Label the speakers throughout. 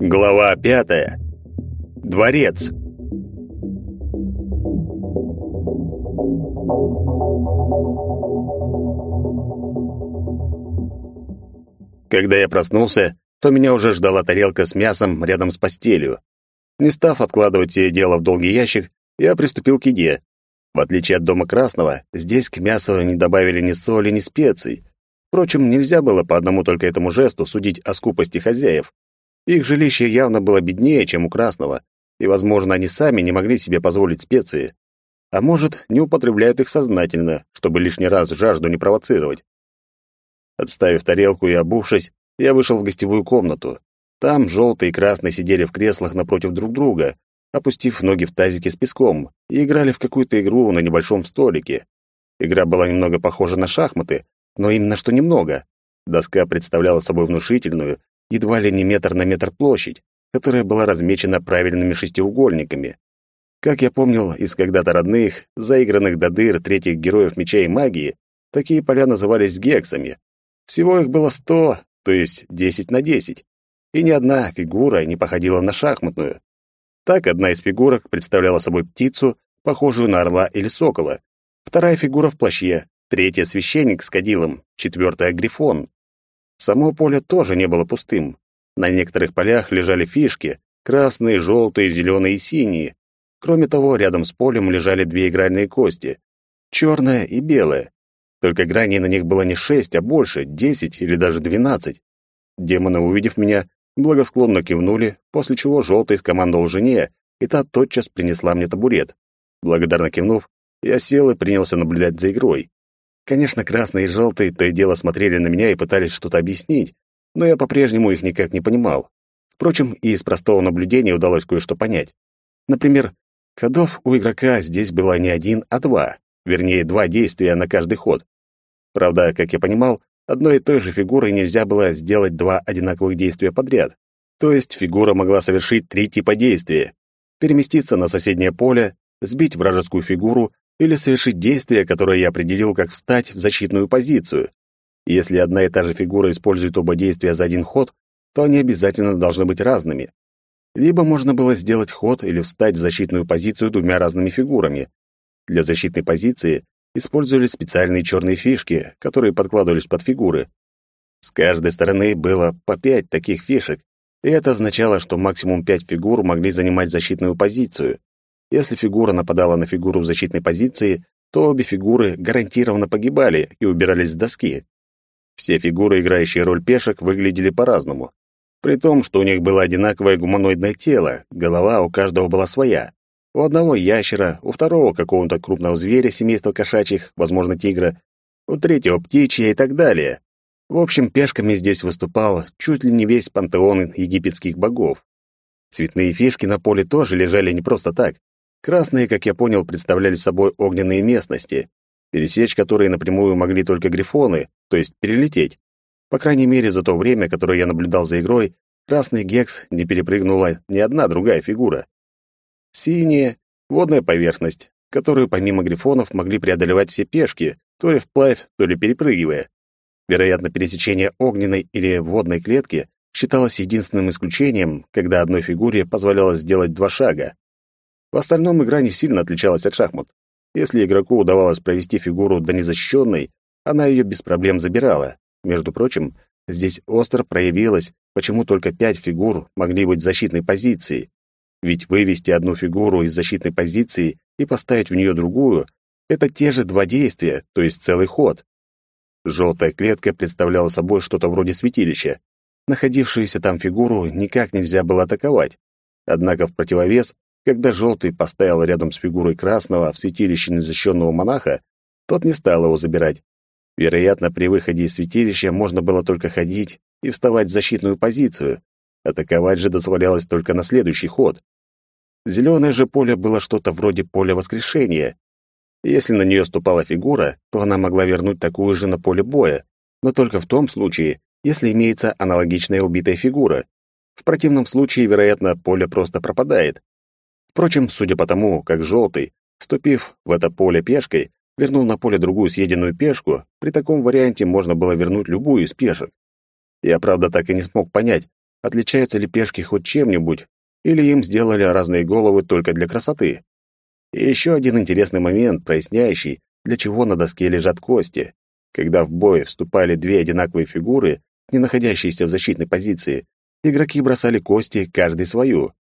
Speaker 1: Глава пятая. Дворец. Когда я проснулся, то меня уже ждала тарелка с мясом рядом с постелью. Не став откладывать все дело в долгий ящик, я приступил к еде. В отличие от дома Красного, здесь к мясу не добавили ни соли, ни специй. Впрочем, нельзя было по одному только этому жесту судить о скупости хозяев. Их жилище явно было беднее, чем у Красного, и, возможно, они сами не могли себе позволить специи. А может, не употребляют их сознательно, чтобы лишний раз жажду не провоцировать. Отставив тарелку и обувшись, я вышел в гостевую комнату. Там желтый и красный сидели в креслах напротив друг друга, опустив ноги в тазике с песком, и играли в какую-то игру на небольшом столике. Игра была немного похожа на шахматы, но именно что немного. Доска представляла собой внушительную, едва ли не метр на метр площадь, которая была размечена правильными шестиугольниками. Как я помнил из когда-то родных, заигранных до дыр третьих героев меча и магии, такие поля назывались гексами, всего их было сто, то есть десять на десять, и ни одна фигура не походила на шахматную. Так одна из фигурок представляла собой птицу, похожую на орла или сокола, вторая фигура в плаще, третья — священник с кадилом, четвертая — грифон. Само поле тоже не было пустым. На некоторых полях лежали фишки — красные, желтые, зеленые и синие. Кроме того, рядом с полем лежали две игральные кости — черная и белая. Только граней на них было не шесть, а больше, десять или даже двенадцать. Демоны, увидев меня, благосклонно кивнули, после чего желтый скомандовал жене, и та тотчас принесла мне табурет. Благодарно кивнув, я сел и принялся наблюдать за игрой. Конечно, красный и желтый то и дело смотрели на меня и пытались что-то объяснить, но я по-прежнему их никак не понимал. Впрочем, и из простого наблюдения удалось кое-что понять. Например, ходов у игрока здесь было не один, а два, вернее, два действия на каждый ход. Правда, как я понимал, одной и той же фигурой нельзя было сделать два одинаковых действия подряд. То есть фигура могла совершить три типа действия. Переместиться на соседнее поле, сбить вражескую фигуру или совершить действие, которое я определил как встать в защитную позицию. Если одна и та же фигура использует оба действия за один ход, то они обязательно должны быть разными. Либо можно было сделать ход или встать в защитную позицию двумя разными фигурами. Для защитной позиции использовали специальные черные фишки, которые подкладывались под фигуры. С каждой стороны было по пять таких фишек, и это означало, что максимум пять фигур могли занимать защитную позицию. Если фигура нападала на фигуру в защитной позиции, то обе фигуры гарантированно погибали и убирались с доски. Все фигуры, играющие роль пешек, выглядели по-разному. При том, что у них было одинаковое гуманоидное тело, голова у каждого была своя. У одного ящера, у второго какого-то крупного зверя семейства кошачьих, возможно, тигра, у третьего птичья и так далее. В общем, пешками здесь выступал чуть ли не весь пантеон египетских богов. Цветные фишки на поле тоже лежали не просто так. Красные, как я понял, представляли собой огненные местности, пересечь которые напрямую могли только грифоны, то есть перелететь. По крайней мере, за то время, которое я наблюдал за игрой, красный гекс не перепрыгнула ни одна другая фигура. Синяя — водная поверхность, которую помимо грифонов могли преодолевать все пешки, то ли вплавь, то ли перепрыгивая. Вероятно, пересечение огненной или водной клетки считалось единственным исключением, когда одной фигуре позволялось сделать два шага. В остальном игра не сильно отличалась от шахмат. Если игроку удавалось провести фигуру до незащищенной, она ее без проблем забирала. Между прочим, здесь остро проявилось, почему только пять фигур могли быть в защитной позиции, ведь вывести одну фигуру из защитной позиции и поставить в нее другую — это те же два действия, то есть целый ход. Желтая клетка представляла собой что-то вроде святилища. Находившуюся там фигуру никак нельзя было атаковать. Однако в противовес, когда желтый поставил рядом с фигурой красного в святилище незащищенного монаха, тот не стал его забирать. Вероятно, при выходе из святилища можно было только ходить и вставать в защитную позицию. Атаковать же дозволялось только на следующий ход. Зеленое же поле было что-то вроде поля воскрешения. Если на нее ступала фигура, то она могла вернуть такую же на поле боя, но только в том случае, если имеется аналогичная убитая фигура. В противном случае, вероятно, поле просто пропадает. Впрочем, судя по тому, как желтый, Ступив в это поле пешкой, вернул на поле другую съеденную пешку, при таком варианте можно было вернуть любую из пешек. Я, правда, так и не смог понять, отличаются ли пешки хоть чем-нибудь, или им сделали разные головы только для красоты. И еще один интересный момент, проясняющий, для чего на доске лежат кости. Когда в бой вступали две одинаковые фигуры, не находящиеся в защитной позиции, игроки бросали кости, каждый свою.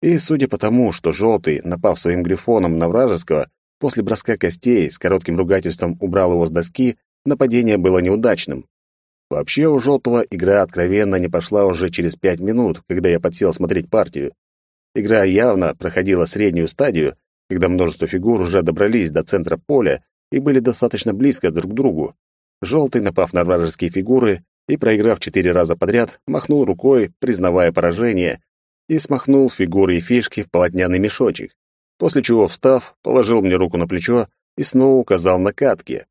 Speaker 1: И судя по тому, что желтый, напав своим грифоном на вражеского, после броска костей с коротким ругательством убрал его с доски, нападение было неудачным. Вообще у желтого игра откровенно не пошла уже через пять минут, когда я подсел смотреть партию. Игра явно проходила среднюю стадию, когда множество фигур уже добрались до центра поля и были достаточно близко друг к другу. Желтый, напав на вражеские фигуры и проиграв четыре раза подряд, махнул рукой, признавая поражение, и смахнул фигуры и фишки в полотняный мешочек, после чего, встав, положил мне руку на плечо и снова указал на катки.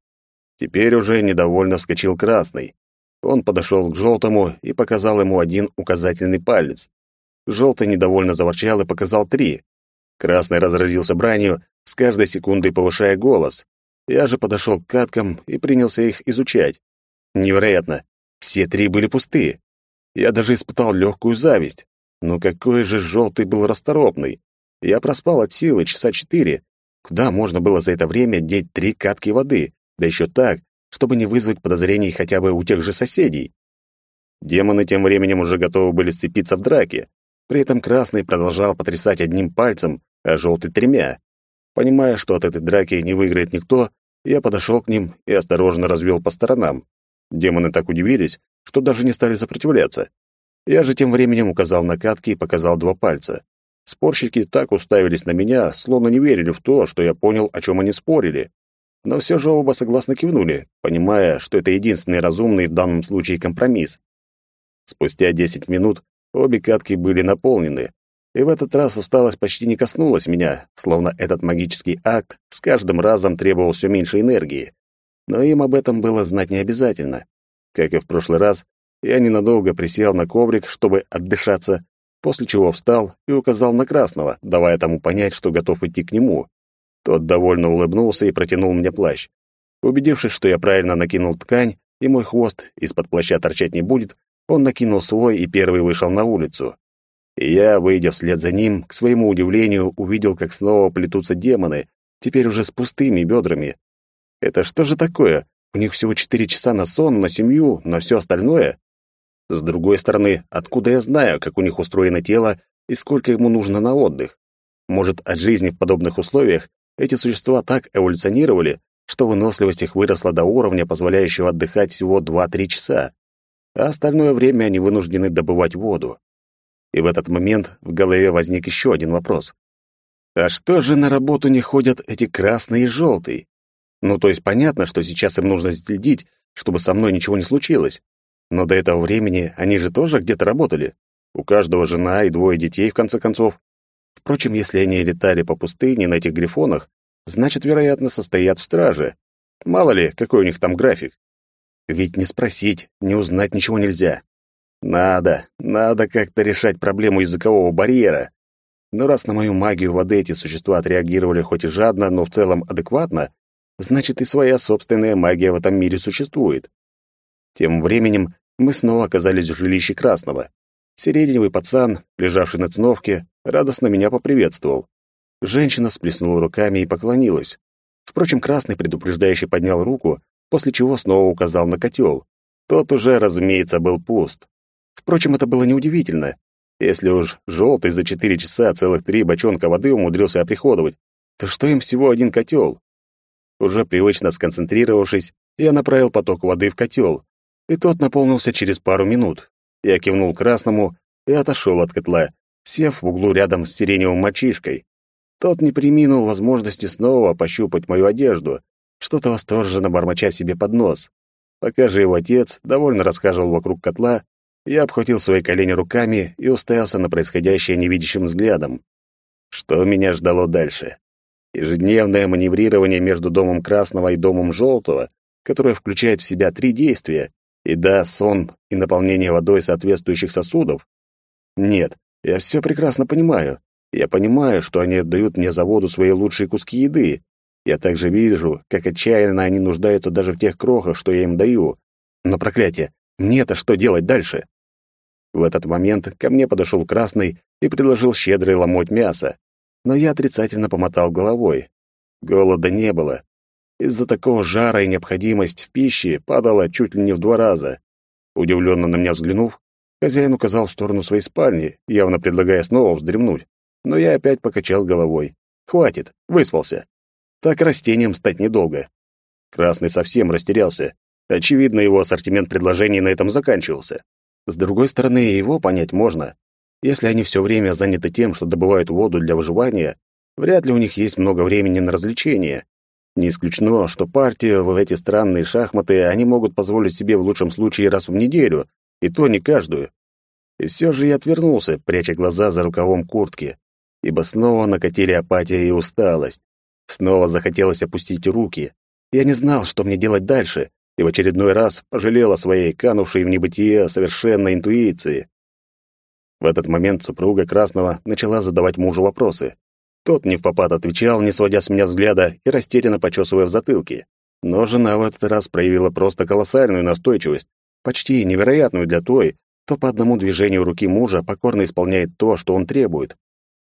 Speaker 1: Теперь уже недовольно вскочил красный. Он подошел к желтому и показал ему один указательный палец. Желтый недовольно заворчал и показал три. Красный разразился бранью, с каждой секундой повышая голос. Я же подошел к каткам и принялся их изучать. Невероятно. Все три были пусты. Я даже испытал легкую зависть. Но какой же желтый был расторопный. Я проспал от силы часа четыре. Куда можно было за это время деть три катки воды? Да еще так, чтобы не вызвать подозрений хотя бы у тех же соседей. Демоны тем временем уже готовы были сцепиться в драке. При этом красный продолжал потрясать одним пальцем, а желтый — тремя. Понимая, что от этой драки не выиграет никто, я подошел к ним и осторожно развел по сторонам. Демоны так удивились, что даже не стали сопротивляться. Я же тем временем указал на катки и показал два пальца. Спорщики так уставились на меня, словно не верили в то, что я понял, о чем они спорили но все же оба согласно кивнули, понимая, что это единственный разумный в данном случае компромисс. Спустя десять минут обе катки были наполнены, и в этот раз усталость почти не коснулась меня, словно этот магический акт с каждым разом требовал все меньше энергии. Но им об этом было знать не обязательно. Как и в прошлый раз, я ненадолго присел на коврик, чтобы отдышаться, после чего встал и указал на красного, давая тому понять, что готов идти к нему. Тот довольно улыбнулся и протянул мне плащ. Убедившись, что я правильно накинул ткань, и мой хвост из-под плаща торчать не будет, он накинул свой и первый вышел на улицу. И я, выйдя вслед за ним, к своему удивлению, увидел, как снова плетутся демоны, теперь уже с пустыми бедрами. Это что же такое? У них всего четыре часа на сон, на семью, на все остальное? С другой стороны, откуда я знаю, как у них устроено тело и сколько ему нужно на отдых? Может, от жизни в подобных условиях эти существа так эволюционировали, что выносливость их выросла до уровня, позволяющего отдыхать всего 2-3 часа, а остальное время они вынуждены добывать воду. И в этот момент в голове возник еще один вопрос. А что же на работу не ходят эти красные и желтые? Ну, то есть понятно, что сейчас им нужно следить, чтобы со мной ничего не случилось. Но до этого времени они же тоже где-то работали. У каждого жена и двое детей, в конце концов. Впрочем, если они летали по пустыне на этих грифонах, значит, вероятно, состоят в страже. Мало ли, какой у них там график. Ведь не спросить, не узнать ничего нельзя. Надо, надо как-то решать проблему языкового барьера. Но раз на мою магию воды эти существа отреагировали хоть и жадно, но в целом адекватно, значит и своя собственная магия в этом мире существует. Тем временем мы снова оказались в жилище Красного. Сиреневый пацан, лежавший на циновке, радостно меня поприветствовал. Женщина сплеснула руками и поклонилась. Впрочем, Красный предупреждающе поднял руку, после чего снова указал на котел. Тот уже, разумеется, был пуст. Впрочем, это было неудивительно. Если уж желтый за четыре часа целых три бочонка воды умудрился оприходовать, то что им всего один котел? Уже привычно сконцентрировавшись, я направил поток воды в котел, и тот наполнился через пару минут. Я кивнул красному и отошел от котла, сев в углу рядом с сиреневым мальчишкой. Тот не приминул возможности снова пощупать мою одежду, что-то восторженно бормоча себе под нос. Пока же его отец довольно расхаживал вокруг котла, я обхватил свои колени руками и уставился на происходящее невидящим взглядом. Что меня ждало дальше? Ежедневное маневрирование между домом красного и домом желтого, которое включает в себя три действия Еда, сон и наполнение водой соответствующих сосудов? Нет, я все прекрасно понимаю. Я понимаю, что они отдают мне заводу свои лучшие куски еды. Я также вижу, как отчаянно они нуждаются даже в тех крохах, что я им даю. Но проклятие, мне-то что делать дальше? В этот момент ко мне подошел Красный и предложил щедрый ломоть мяса. Но я отрицательно помотал головой. Голода не было. Из-за такого жара и необходимость в пище падала чуть ли не в два раза. Удивленно на меня взглянув, хозяин указал в сторону своей спальни, явно предлагая снова вздремнуть. Но я опять покачал головой. Хватит, выспался. Так растением стать недолго. Красный совсем растерялся. Очевидно, его ассортимент предложений на этом заканчивался. С другой стороны, его понять можно. Если они все время заняты тем, что добывают воду для выживания, вряд ли у них есть много времени на развлечения. Не исключено, что партию в эти странные шахматы они могут позволить себе в лучшем случае раз в неделю, и то не каждую. И все же я отвернулся, пряча глаза за рукавом куртки, ибо снова накатили апатия и усталость. Снова захотелось опустить руки. Я не знал, что мне делать дальше, и в очередной раз пожалел о своей канувшей в небытие совершенной интуиции. В этот момент супруга Красного начала задавать мужу вопросы. Тот не в попад отвечал, не сводя с меня взгляда и растерянно почесывая в затылке. Но жена в этот раз проявила просто колоссальную настойчивость, почти невероятную для той, кто по одному движению руки мужа покорно исполняет то, что он требует.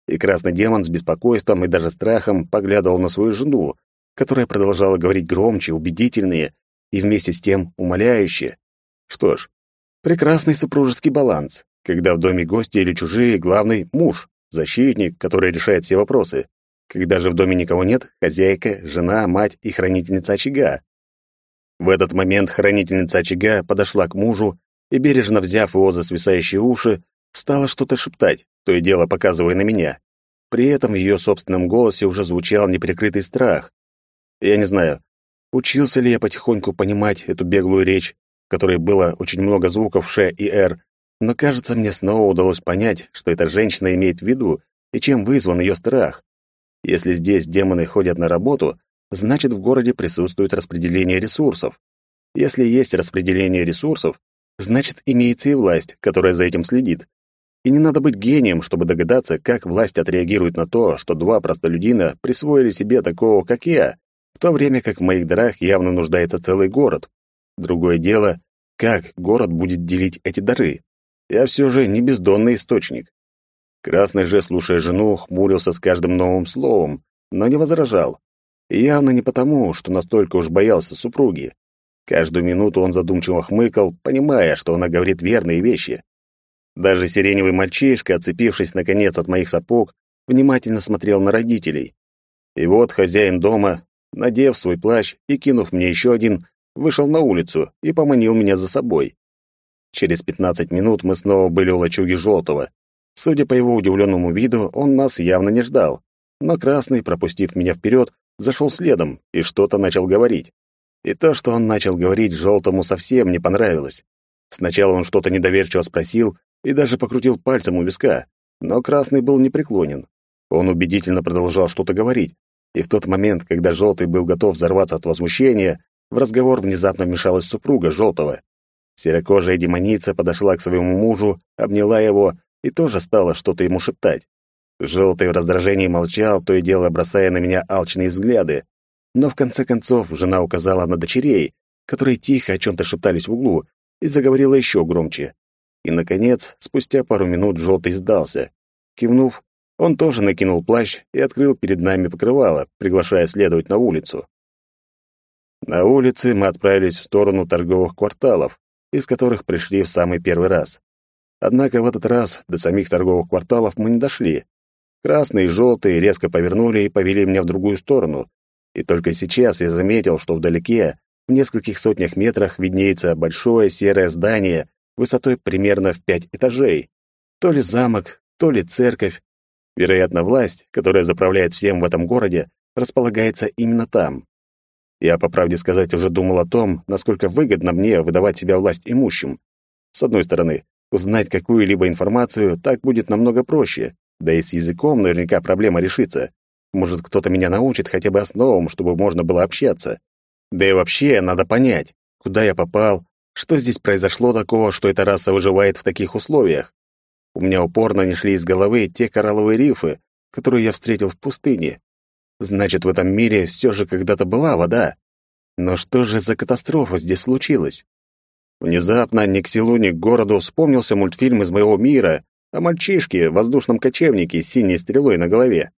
Speaker 1: И красный демон с беспокойством и даже страхом поглядывал на свою жену, которая продолжала говорить громче, убедительнее и вместе с тем умоляюще. Что ж, прекрасный супружеский баланс, когда в доме гости или чужие, главный — муж, защитник, который решает все вопросы. Когда же в доме никого нет, хозяйка, жена, мать и хранительница очага. В этот момент хранительница очага подошла к мужу и, бережно взяв его за свисающие уши, стала что-то шептать, то и дело показывая на меня. При этом в ее собственном голосе уже звучал неприкрытый страх. Я не знаю, Учился ли я потихоньку понимать эту беглую речь, в которой было очень много звуков «ш» и «р», но, кажется, мне снова удалось понять, что эта женщина имеет в виду и чем вызван ее страх. Если здесь демоны ходят на работу, значит, в городе присутствует распределение ресурсов. Если есть распределение ресурсов, значит, имеется и власть, которая за этим следит. И не надо быть гением, чтобы догадаться, как власть отреагирует на то, что два простолюдина присвоили себе такого, как я, в то время как в моих дарах явно нуждается целый город. Другое дело, как город будет делить эти дары. Я все же не бездонный источник. Красный же, слушая жену, хмурился с каждым новым словом, но не возражал. И явно не потому, что настолько уж боялся супруги. Каждую минуту он задумчиво хмыкал, понимая, что она говорит верные вещи. Даже сиреневый мальчишка, отцепившись наконец от моих сапог, внимательно смотрел на родителей. И вот хозяин дома, надев свой плащ и кинув мне еще один, вышел на улицу и поманил меня за собой. Через пятнадцать минут мы снова были у лачуги Желтого. Судя по его удивленному виду, он нас явно не ждал. Но Красный, пропустив меня вперед, зашел следом и что-то начал говорить. И то, что он начал говорить, Желтому совсем не понравилось. Сначала он что-то недоверчиво спросил и даже покрутил пальцем у виска, но Красный был непреклонен. Он убедительно продолжал что-то говорить, и в тот момент, когда Желтый был готов взорваться от возмущения, в разговор внезапно вмешалась супруга Желтого. Серокожая демоница подошла к своему мужу, обняла его и тоже стала что-то ему шептать. Желтый в раздражении молчал, то и дело бросая на меня алчные взгляды. Но в конце концов жена указала на дочерей, которые тихо о чем-то шептались в углу, и заговорила еще громче. И, наконец, спустя пару минут Желтый сдался. Кивнув, он тоже накинул плащ и открыл перед нами покрывало, приглашая следовать на улицу. На улице мы отправились в сторону торговых кварталов, из которых пришли в самый первый раз. Однако в этот раз до самих торговых кварталов мы не дошли. Красные и желтые резко повернули и повели меня в другую сторону. И только сейчас я заметил, что вдалеке, в нескольких сотнях метрах, виднеется большое серое здание высотой примерно в пять этажей. То ли замок, то ли церковь, Вероятно, власть, которая заправляет всем в этом городе, располагается именно там. Я, по правде сказать, уже думал о том, насколько выгодно мне выдавать себя власть имущим. С одной стороны, узнать какую-либо информацию так будет намного проще, да и с языком наверняка проблема решится. Может, кто-то меня научит хотя бы основам, чтобы можно было общаться. Да и вообще, надо понять, куда я попал, что здесь произошло такого, что эта раса выживает в таких условиях. У меня упорно не шли из головы те коралловые рифы, которую я встретил в пустыне. Значит, в этом мире все же когда-то была вода. Но что же за катастрофа здесь случилась? Внезапно ни к селу, ни к городу вспомнился мультфильм из моего мира о мальчишке в воздушном кочевнике с синей стрелой на голове.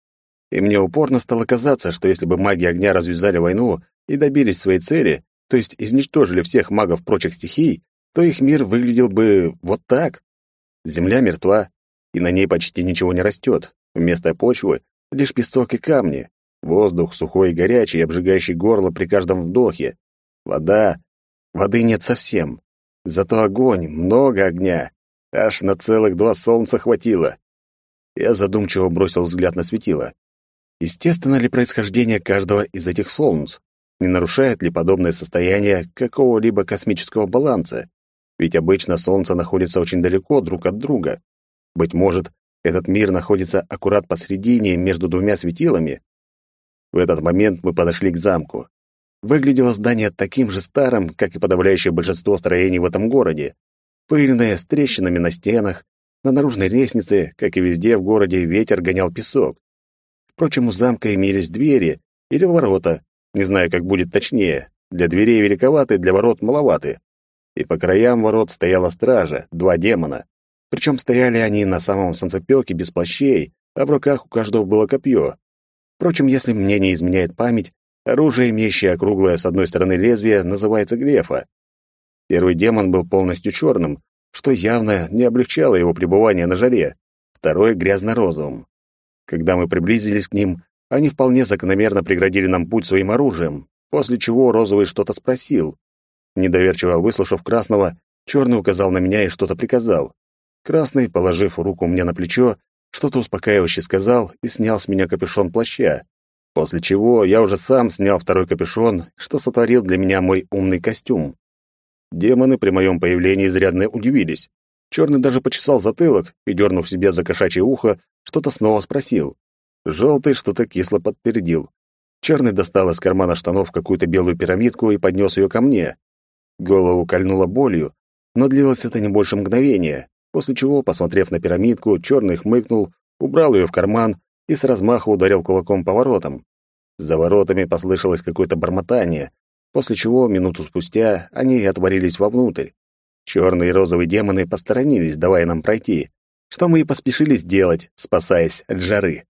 Speaker 1: И мне упорно стало казаться, что если бы маги огня развязали войну и добились своей цели, то есть изничтожили всех магов прочих стихий, то их мир выглядел бы вот так. Земля мертва, и на ней почти ничего не растет. Вместо почвы — лишь песок и камни. Воздух сухой и горячий, обжигающий горло при каждом вдохе. Вода. Воды нет совсем. Зато огонь, много огня. Аж на целых два солнца хватило. Я задумчиво бросил взгляд на светило. Естественно ли происхождение каждого из этих солнц? Не нарушает ли подобное состояние какого-либо космического баланса? Ведь обычно Солнце находится очень далеко друг от друга. Быть может, этот мир находится аккурат посредине между двумя светилами? В этот момент мы подошли к замку. Выглядело здание таким же старым, как и подавляющее большинство строений в этом городе. Пыльное, с трещинами на стенах. На наружной лестнице, как и везде в городе, ветер гонял песок. Впрочем, у замка имелись двери или ворота, не знаю, как будет точнее. Для дверей великоваты, для ворот маловаты. И по краям ворот стояла стража, два демона. Причем стояли они на самом солнцепёке без плащей, а в руках у каждого было копье. Впрочем, если мне не изменяет память, оружие, имеющее округлое с одной стороны лезвие, называется глефа. Первый демон был полностью черным, что явно не облегчало его пребывание на жаре, второй — грязно-розовым. Когда мы приблизились к ним, они вполне закономерно преградили нам путь своим оружием, после чего Розовый что-то спросил. Недоверчиво выслушав Красного, Черный указал на меня и что-то приказал. Красный, положив руку мне на плечо, что-то успокаивающе сказал и снял с меня капюшон плаща, после чего я уже сам снял второй капюшон, что сотворил для меня мой умный костюм. Демоны при моем появлении изрядно удивились. Черный даже почесал затылок и, дернув себе за кошачье ухо, что-то снова спросил. Желтый что-то кисло подтвердил. Черный достал из кармана штанов какую-то белую пирамидку и поднес ее ко мне. Голову кольнуло болью, но длилось это не больше мгновения, после чего, посмотрев на пирамидку, черный хмыкнул, убрал ее в карман и с размаху ударил кулаком по воротам. За воротами послышалось какое-то бормотание, после чего, минуту спустя, они отворились вовнутрь. Черные и розовые демоны посторонились, давая нам пройти, что мы и поспешили сделать, спасаясь от жары.